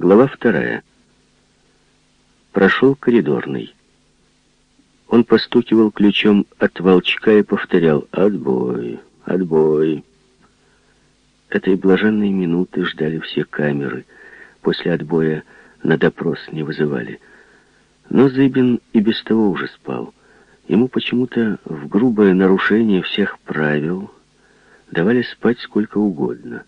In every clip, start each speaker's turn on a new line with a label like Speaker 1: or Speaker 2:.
Speaker 1: Глава вторая. Прошел коридорный. Он постукивал ключом от волчка и повторял «Отбой, отбой». Этой блаженной минуты ждали все камеры. После отбоя на допрос не вызывали. Но Зыбин и без того уже спал. Ему почему-то в грубое нарушение всех правил давали спать сколько угодно.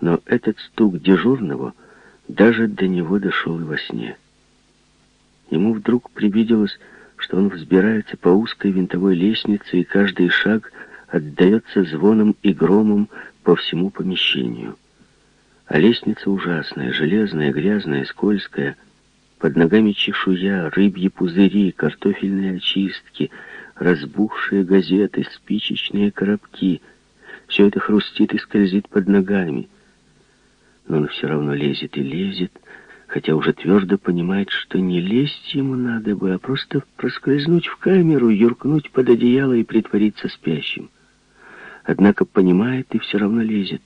Speaker 1: Но этот стук дежурного даже до него дошел и во сне. Ему вдруг привиделось, что он взбирается по узкой винтовой лестнице, и каждый шаг отдается звоном и громом по всему помещению. А лестница ужасная, железная, грязная, скользкая. Под ногами чешуя, рыбьи пузыри, картофельные очистки, разбухшие газеты, спичечные коробки. Все это хрустит и скользит под ногами. Но он все равно лезет и лезет, хотя уже твердо понимает, что не лезть ему надо бы, а просто проскользнуть в камеру, юркнуть под одеяло и притвориться спящим. Однако понимает и все равно лезет.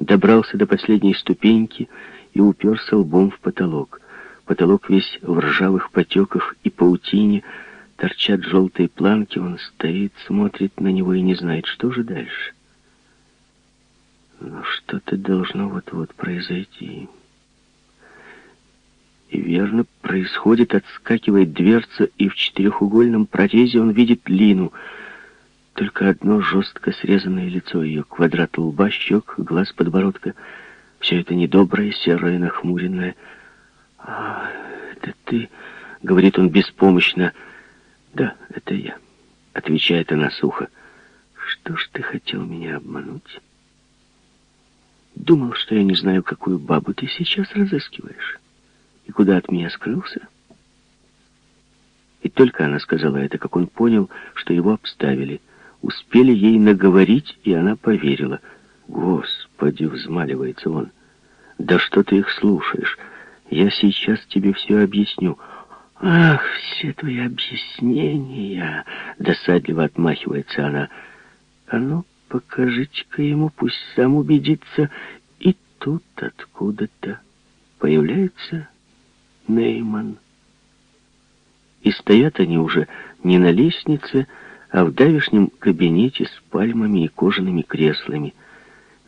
Speaker 1: Добрался до последней ступеньки и уперся лбом в потолок. Потолок весь в ржавых потеках и паутине, торчат желтые планки, он стоит, смотрит на него и не знает, что же дальше. Но что-то должно вот-вот произойти. И верно, происходит, отскакивает дверца, и в четырехугольном прорезе он видит Лину. Только одно жестко срезанное лицо ее, квадрат лба, щек, глаз, подбородка. Все это недоброе, серое, нахмуренное. «А, это ты?» — говорит он беспомощно. «Да, это я», — отвечает она сухо. «Что ж ты хотел меня обмануть?» «Думал, что я не знаю, какую бабу ты сейчас разыскиваешь» и куда от меня скрылся? И только она сказала это, как он понял, что его обставили. Успели ей наговорить, и она поверила. «Господи!» — взмаливается он. «Да что ты их слушаешь? Я сейчас тебе все объясню». «Ах, все твои объяснения!» — досадливо отмахивается она. «А ну, покажите-ка ему, пусть сам убедится». И тут откуда-то появляется Нейман. И стоят они уже не на лестнице, а в давешнем кабинете с пальмами и кожаными креслами.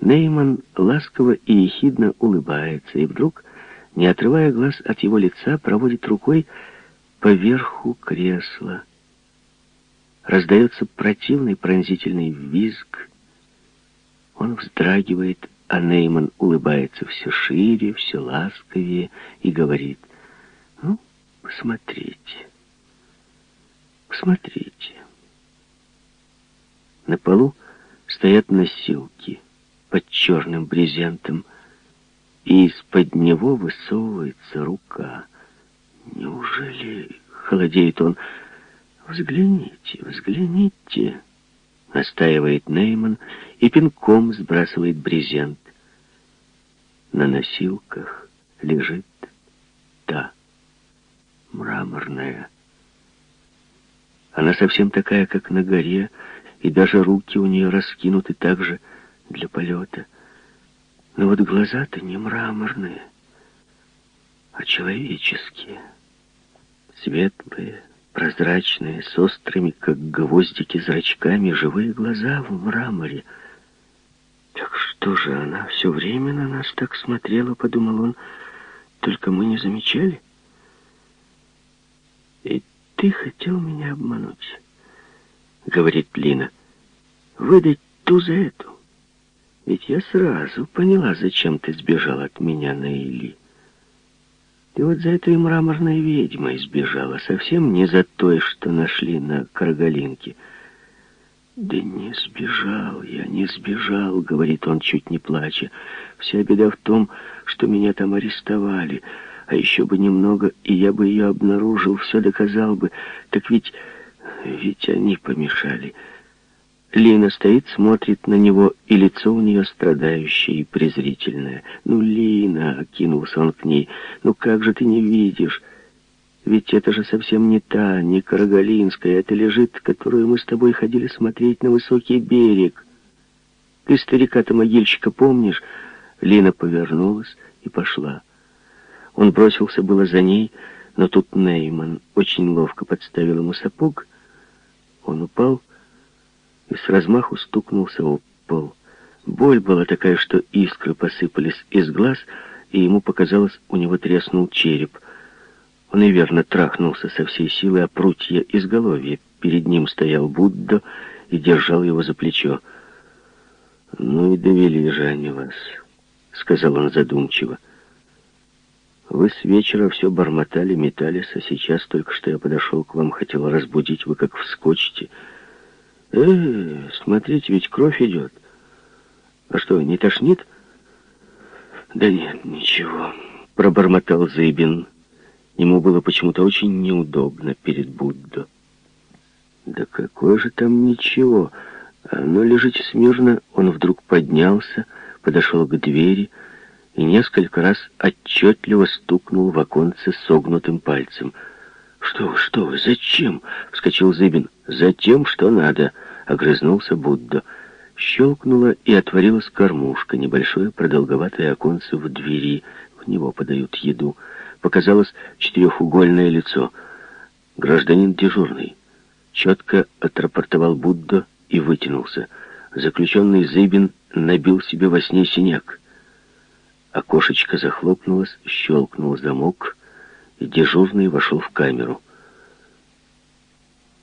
Speaker 1: Нейман ласково и ехидно улыбается, и вдруг, не отрывая глаз от его лица, проводит рукой по верху кресла. Раздается противный пронзительный визг. Он вздрагивает, а Нейман улыбается все шире, все ласковее и говорит — ну, посмотрите. Посмотрите. На полу стоят носилки под черным брезентом, и из-под него высовывается рука. Неужели, холодеет он, взгляните, взгляните, настаивает Нейман и пинком сбрасывает брезент. На носилках лежит та мраморная. Она совсем такая, как на горе, и даже руки у нее раскинуты так же для полета. Но вот глаза-то не мраморные, а человеческие, светлые, прозрачные, с острыми, как гвоздики, зрачками, живые глаза в мраморе. Так что же, она все время на нас так смотрела, подумал он, только мы не замечали? «И ты хотел меня обмануть», — говорит Лина. «Выдать ту за эту. Ведь я сразу поняла, зачем ты сбежал от меня на Или. Ты вот за этой мраморной ведьмой сбежала, совсем не за той, что нашли на Каргалинке». «Да не сбежал я, не сбежал», — говорит он, чуть не плача. «Вся беда в том, что меня там арестовали». А еще бы немного, и я бы ее обнаружил, все доказал бы. Так ведь... ведь они помешали. Лина стоит, смотрит на него, и лицо у нее страдающее и презрительное. «Ну, Лина!» — окинулся он к ней. «Ну как же ты не видишь? Ведь это же совсем не та, не Карагалинская. Это лежит, которую мы с тобой ходили смотреть на высокий берег. Ты старика-то могильщика помнишь?» Лина повернулась и пошла. Он бросился было за ней, но тут Нейман очень ловко подставил ему сапог. Он упал и с размаху стукнулся об пол. Боль была такая, что искры посыпались из глаз, и ему показалось, у него треснул череп. Он и верно трахнулся со всей силы о прутья изголовья. Перед ним стоял Будда и держал его за плечо. «Ну и довели же они вас», — сказал он задумчиво. «Вы с вечера все бормотали, метались, а сейчас только что я подошел к вам, хотел разбудить, вы как вскочите. Э, смотрите, ведь кровь идет. А что, не тошнит?» «Да нет, ничего», — пробормотал Зыбин. Ему было почему-то очень неудобно перед Буддо. «Да какое же там ничего!» Но лежите смирно, он вдруг поднялся, подошел к двери и несколько раз отчетливо стукнул в оконце согнутым пальцем. «Что вы, что вы, зачем?» — вскочил Зыбин. «Затем, что надо», — огрызнулся Будда. Щелкнула и отворилась кормушка, небольшое продолговатое оконце в двери. В него подают еду. Показалось четырехугольное лицо. «Гражданин дежурный», — четко отрапортовал Будда, — и вытянулся. Заключенный Зыбин набил себе во сне синяк. Окошечко захлопнулось, щелкнул замок, дежурный вошел в камеру.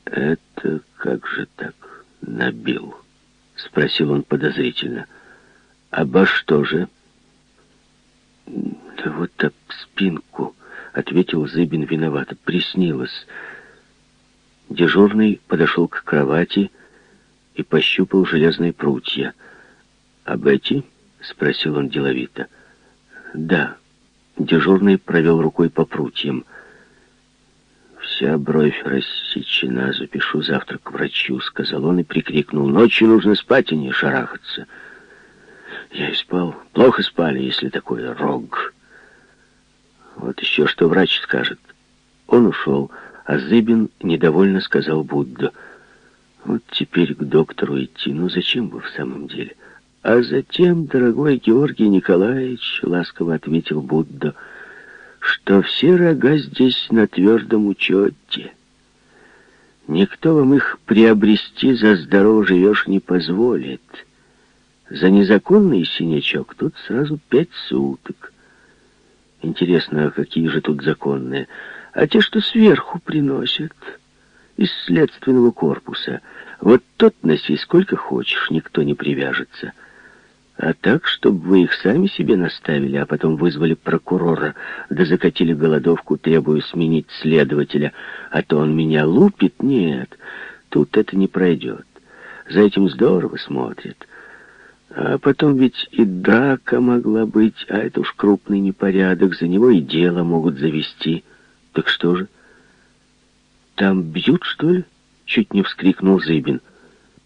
Speaker 1: «Это как же так набил?» — спросил он подозрительно. «Обо что же?» «Да вот об спинку», — ответил Зыбин виновато. «Приснилось». Дежурный подошел к кровати и пощупал железные прутья. «Об эти?» — спросил он деловито. «Да». Дежурный провел рукой по прутьям. «Вся бровь рассечена, запишу завтра к врачу», — сказал он и прикрикнул. «Ночью нужно спать, а не шарахаться». Я и спал. Плохо спали, если такой рог. Вот еще что врач скажет. Он ушел, а Зыбин недовольно сказал Будда — вот теперь к доктору идти, ну зачем бы в самом деле? А затем, дорогой Георгий Николаевич, ласково ответил Будда, что все рога здесь на твердом учете. Никто вам их приобрести за здорово живешь не позволит. За незаконный синячок тут сразу пять суток. Интересно, а какие же тут законные? А те, что сверху приносят из следственного корпуса. Вот тот носи сколько хочешь, никто не привяжется. А так, чтобы вы их сами себе наставили, а потом вызвали прокурора, да закатили голодовку, требуя сменить следователя, а то он меня лупит, нет, тут это не пройдет. За этим здорово смотрят. А потом ведь и драка могла быть, а это уж крупный непорядок, за него и дело могут завести. Так что же... «Там бьют, что ли?» — чуть не вскрикнул Зыбин.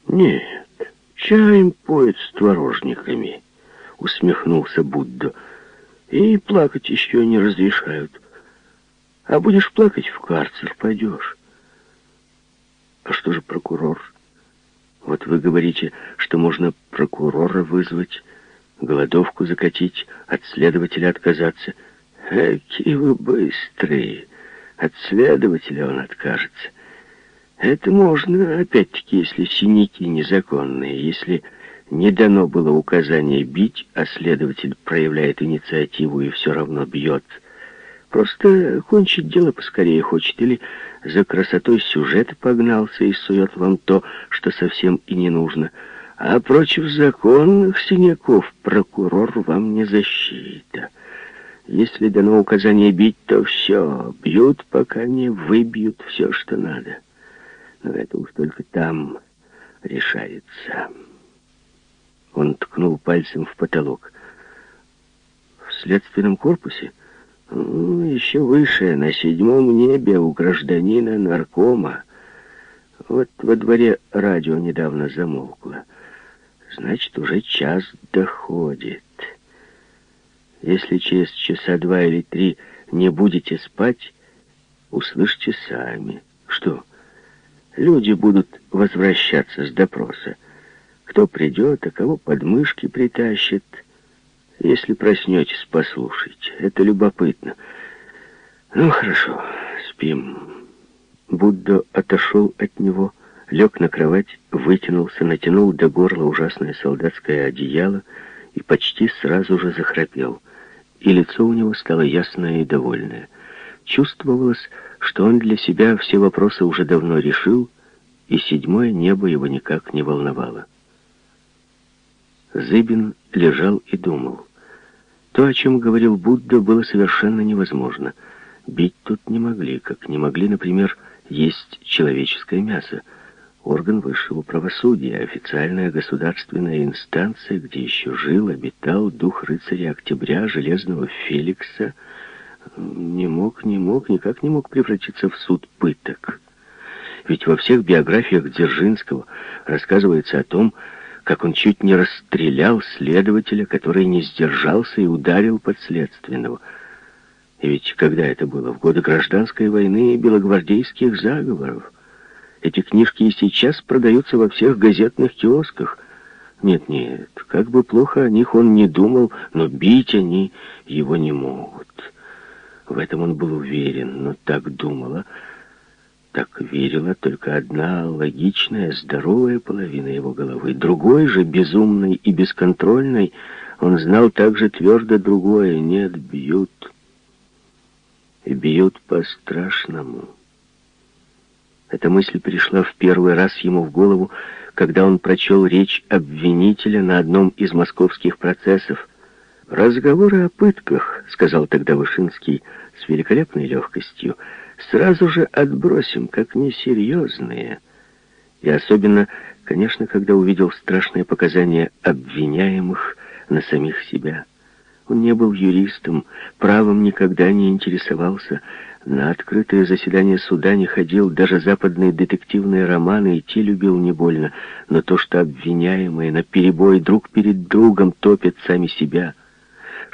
Speaker 1: «Нет, чаем поют с творожниками», — усмехнулся Будда. «И плакать еще не разрешают. А будешь плакать, в карцер пойдешь». «А что же прокурор?» «Вот вы говорите, что можно прокурора вызвать, голодовку закатить, от следователя отказаться. Какие вы быстрые!» От следователя он откажется. Это можно, опять-таки, если синяки незаконные, если не дано было указание бить, а следователь проявляет инициативу и все равно бьет. Просто кончить дело поскорее хочет, или за красотой сюжета погнался и сует вам то, что совсем и не нужно. А против законных синяков прокурор вам не защита. Если дано указание бить, то все. Бьют, пока не выбьют все, что надо. Но это уж только там решается. Он ткнул пальцем в потолок. В следственном корпусе? Ну, еще выше, на седьмом небе у гражданина наркома. Вот во дворе радио недавно замолкло. Значит, уже час доходит. Если через часа два или три не будете спать, услышьте сами. Что? Люди будут возвращаться с допроса. Кто придет, а кого подмышки притащит. Если проснетесь, послушайте. Это любопытно. Ну, хорошо, спим. Будда отошел от него, лег на кровать, вытянулся, натянул до горла ужасное солдатское одеяло и почти сразу же захрапел. И лицо у него стало ясное и довольное. Чувствовалось, что он для себя все вопросы уже давно решил, и седьмое небо его никак не волновало. Зыбин лежал и думал. То, о чем говорил Будда, было совершенно невозможно. Бить тут не могли, как не могли, например, есть человеческое мясо. Орган высшего правосудия, официальная государственная инстанция, где еще жил, обитал дух рыцаря Октября, Железного Феликса, не мог, не мог, никак не мог превратиться в суд пыток. Ведь во всех биографиях Дзержинского рассказывается о том, как он чуть не расстрелял следователя, который не сдержался и ударил подследственного. И ведь когда это было? В годы гражданской войны и белогвардейских заговоров. Эти книжки и сейчас продаются во всех газетных киосках. Нет-нет, как бы плохо о них он не думал, но бить они его не могут. В этом он был уверен, но так думала так верила только одна логичная, здоровая половина его головы. Другой же, безумной и бесконтрольной, он знал также твердо другое. Нет, бьют. И бьют по-страшному. Эта мысль пришла в первый раз ему в голову, когда он прочел речь обвинителя на одном из московских процессов. «Разговоры о пытках», — сказал тогда Вышинский с великолепной легкостью, — сразу же отбросим, как несерьезные. И особенно, конечно, когда увидел страшные показания обвиняемых на самих себя. Он не был юристом, правом никогда не интересовался, на открытые заседания суда не ходил, даже западные детективные романы идти любил не больно, но то, что обвиняемые на перебой друг перед другом топят сами себя —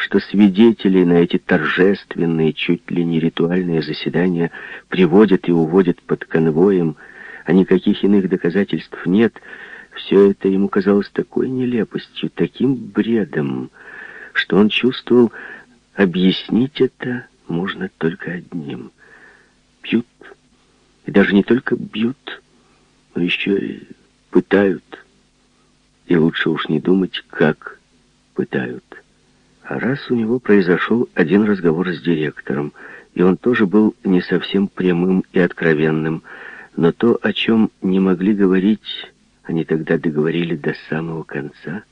Speaker 1: что свидетели на эти торжественные, чуть ли не ритуальные заседания приводят и уводят под конвоем, а никаких иных доказательств нет, все это ему казалось такой нелепостью, таким бредом, что он чувствовал, объяснить это можно только одним. Бьют, и даже не только бьют, но еще и пытают. И лучше уж не думать, как пытают. А раз у него произошел один разговор с директором, и он тоже был не совсем прямым и откровенным, но то, о чем не могли говорить, они тогда договорили до самого конца.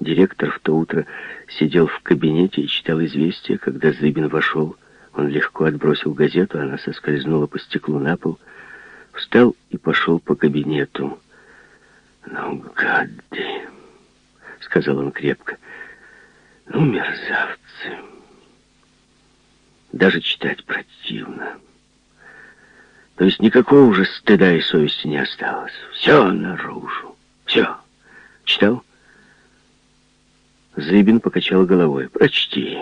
Speaker 1: Директор в то утро сидел в кабинете и читал известия, когда Зыбин вошел. Он легко отбросил газету, она соскользнула по стеклу на пол, встал и пошел по кабинету. «Ну, гады!» — сказал он крепко. Ну, мерзавцы. Даже читать противно. То есть никакого уже стыда и совести не осталось. Все наружу. Все. Читал? Зыбин покачал головой. Прочти.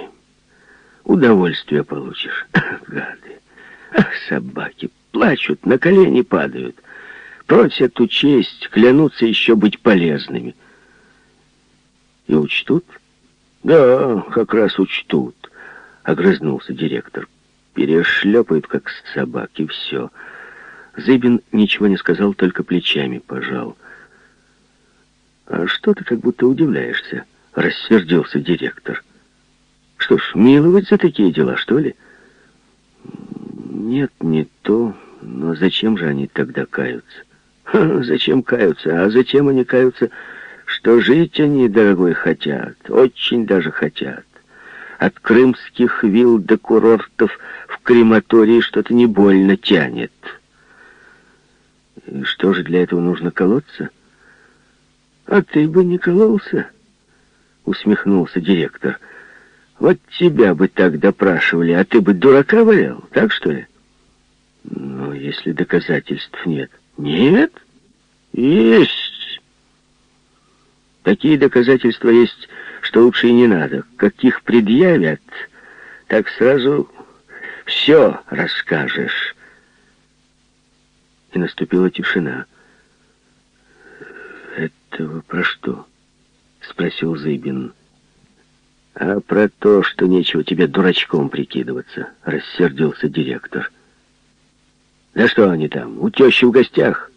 Speaker 1: Удовольствие получишь. Ах, гады. Ах, собаки. Плачут, на колени падают. Просят учесть, клянутся еще быть полезными. И учтут? «Да, как раз учтут», — огрызнулся директор. «Перешлепают, как собаки, все». Зыбин ничего не сказал, только плечами пожал. «А что ты как будто удивляешься?» — рассердился директор. «Что ж, миловать за такие дела, что ли?» «Нет, не то. Но зачем же они тогда каются?» Ха, «Зачем каются? А зачем они каются?» Что жить они, дорогой, хотят, очень даже хотят. От крымских вилл до курортов в крематории что-то не больно тянет. И что же для этого нужно колоться? А ты бы не кололся, усмехнулся директор. Вот тебя бы так допрашивали, а ты бы дурака валял, так что ли? Но если доказательств нет. Нет? Есть. Такие доказательства есть, что лучше и не надо. Каких предъявят, так сразу все расскажешь. И наступила тишина. «Это вы про что?» — спросил Зыбин. А про то, что нечего тебе дурачком прикидываться, рассердился директор. Да что они там, у тещи в гостях?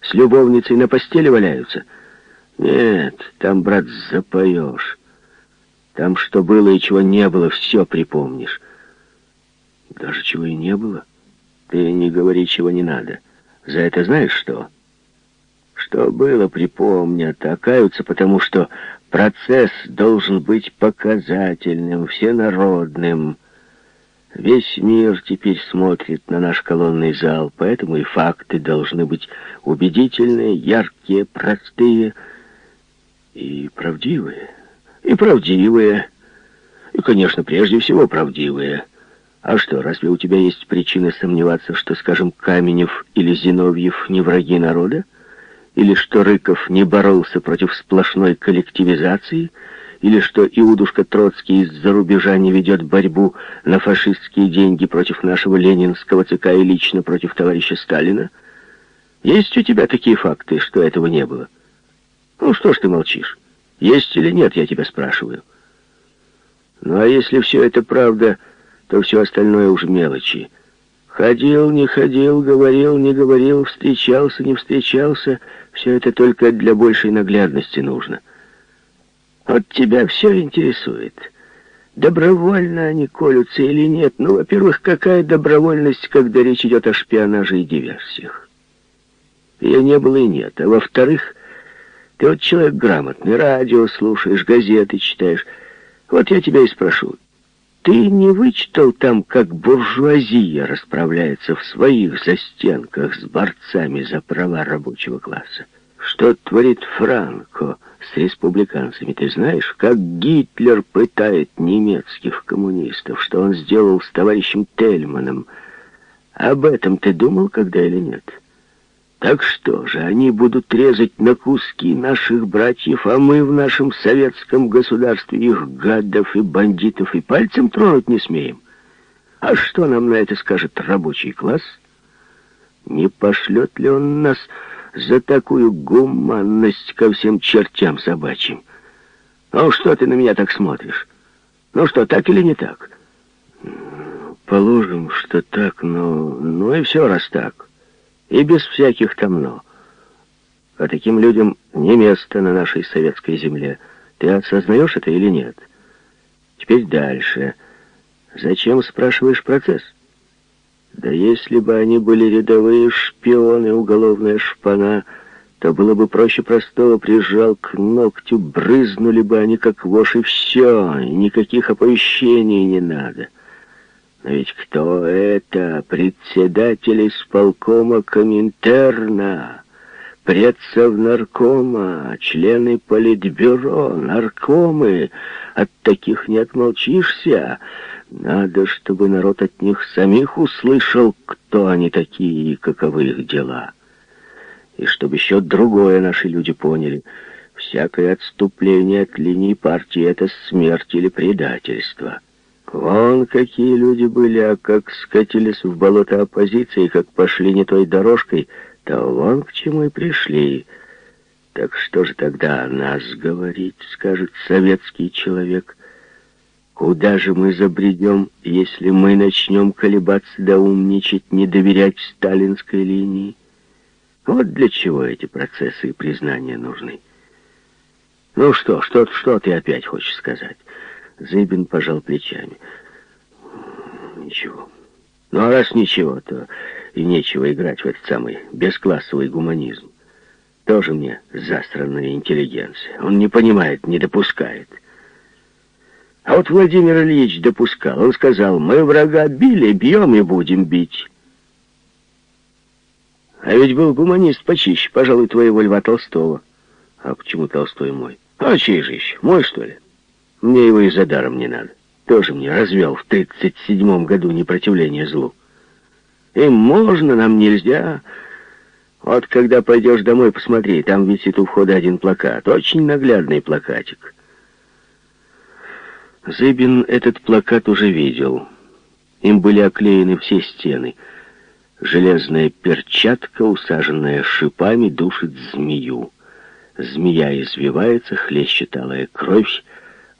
Speaker 1: С любовницей на постели валяются? Нет, там, брат, запоешь. Там что было и чего не было, все припомнишь. Даже чего и не было? Ты не говори, чего не надо. За это знаешь что? Что было, припомнят, а каются, потому что процесс должен быть показательным, всенародным. Весь мир теперь смотрит на наш колонный зал, поэтому и факты должны быть убедительные, яркие, простые и правдивые. И правдивые. И, конечно, прежде всего правдивые. А что, разве у тебя есть причины сомневаться, что, скажем, Каменев или Зиновьев не враги народа? Или что Рыков не боролся против сплошной коллективизации? Или что Иудушка Троцкий из-за рубежа не ведет борьбу на фашистские деньги против нашего ленинского ЦК и лично против товарища Сталина? Есть у тебя такие факты, что этого не было? Ну что ж ты молчишь? Есть или нет, я тебя спрашиваю. Ну а если все это правда, то все остальное уж мелочи. Ходил, не ходил, говорил, не говорил, встречался, не встречался, все это только для большей наглядности нужно. Вот тебя все интересует. Добровольно они колются или нет? Ну, во-первых, какая добровольность, когда речь идет о шпионаже и диверсиях? Ее не было и нет. А во-вторых, ты вот человек грамотный, радио слушаешь, газеты читаешь. Вот я тебя и спрошу, ты не вычитал там, как буржуазия расправляется в своих застенках с борцами за права рабочего класса? Что творит Франко с республиканцами? Ты знаешь, как Гитлер пытает немецких коммунистов, что он сделал с товарищем Тельманом? Об этом ты думал когда или нет?» Так что же, они будут резать на куски наших братьев, а мы в нашем советском государстве их гадов и бандитов и пальцем тронуть не смеем? А что нам на это скажет рабочий класс? Не пошлет ли он нас за такую гуманность ко всем чертям собачьим? Ну что ты на меня так смотришь? Ну что, так или не так? Положим, что так, но... Ну и все, раз так. И без всяких там «но». А таким людям не место на нашей советской земле. Ты осознаешь это или нет? Теперь дальше. Зачем спрашиваешь процесс? Да если бы они были рядовые шпионы, уголовная шпана, то было бы проще простого, прижал к ногтю, брызнули бы они как вошь, и все, никаких оповещений не надо. Но ведь кто это? Председатель исполкома Коминтерна, предсовнаркома, члены политбюро, наркомы. От таких не отмолчишься. Надо, чтобы народ от них самих услышал, кто они такие и каковы их дела. И чтобы еще другое наши люди поняли. Всякое отступление от линии партии — это смерть или предательство. Вон какие люди были, а как скатились в болото оппозиции, как пошли не той дорожкой, то вон к чему и пришли. Так что же тогда о нас говорить, скажет советский человек? Куда же мы забредем, если мы начнем колебаться да умничать, не доверять сталинской линии? Вот для чего эти процессы и признания нужны. Ну что, что, что ты опять хочешь сказать? Зыбин пожал плечами. Ничего. Ну, а раз ничего, то и нечего играть в этот самый бесклассовый гуманизм. Тоже мне застранная интеллигенция. Он не понимает, не допускает. А вот Владимир Ильич допускал. Он сказал, мы врага били, бьем и будем бить. А ведь был гуманист почище, пожалуй, твоего Льва Толстого. А почему Толстой мой? А чей же еще? Мой, что ли? Мне его и за даром не надо. Тоже мне развел в тридцать седьмом году непротивление злу. Им можно, нам нельзя. Вот когда пойдешь домой, посмотри, там висит у входа один плакат. Очень наглядный плакатик. Зыбин этот плакат уже видел. Им были оклеены все стены. Железная перчатка, усаженная шипами, душит змею. Змея извивается, хлещет алая кровь,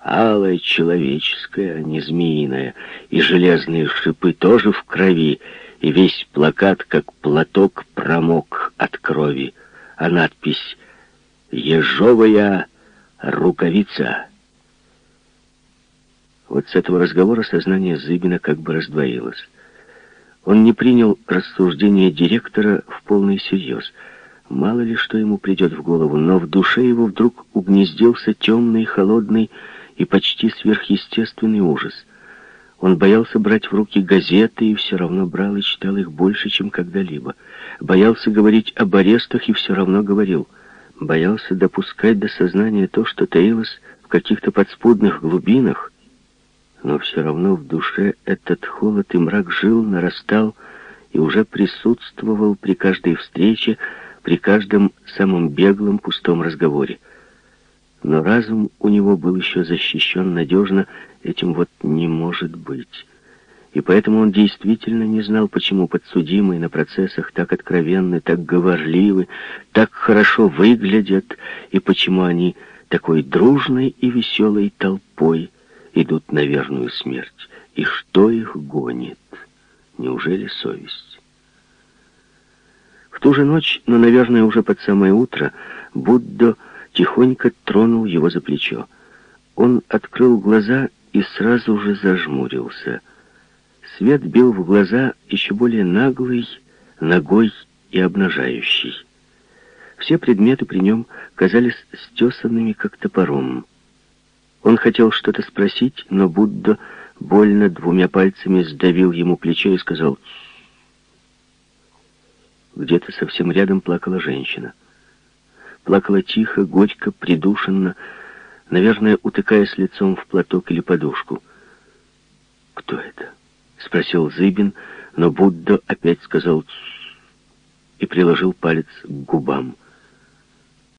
Speaker 1: алая человеческая, а не змеиная, и железные шипы тоже в крови, и весь плакат, как платок, промок от крови, а надпись «Ежовая рукавица». Вот с этого разговора сознание Зыбина как бы раздвоилось. Он не принял рассуждения директора в полный серьез. Мало ли что ему придет в голову, но в душе его вдруг угнездился темный, холодный и почти сверхъестественный ужас. Он боялся брать в руки газеты и все равно брал и читал их больше, чем когда-либо. Боялся говорить об арестах и все равно говорил. Боялся допускать до сознания то, что таилось в каких-то подспудных глубинах, но все равно в душе этот холод и мрак жил, нарастал и уже присутствовал при каждой встрече, при каждом самом беглом пустом разговоре. Но разум у него был еще защищен надежно, этим вот не может быть. И поэтому он действительно не знал, почему подсудимые на процессах так откровенны, так говорливы, так хорошо выглядят, и почему они такой дружной и веселой толпой идут на верную смерть. И что их гонит? Неужели совесть? В ту же ночь, но, наверное, уже под самое утро, Будда тихонько тронул его за плечо. Он открыл глаза и сразу же зажмурился. Свет бил в глаза еще более наглый, ногой и обнажающий. Все предметы при нем казались стесанными, как топором. Он хотел что-то спросить, но Будда больно двумя пальцами сдавил ему плечо и сказал Где-то совсем рядом плакала женщина. Плакала тихо, горько, придушенно, наверное, утыкаясь лицом в платок или подушку. «Кто это?» — спросил Зыбин, но Будда опять сказал и приложил палец к губам —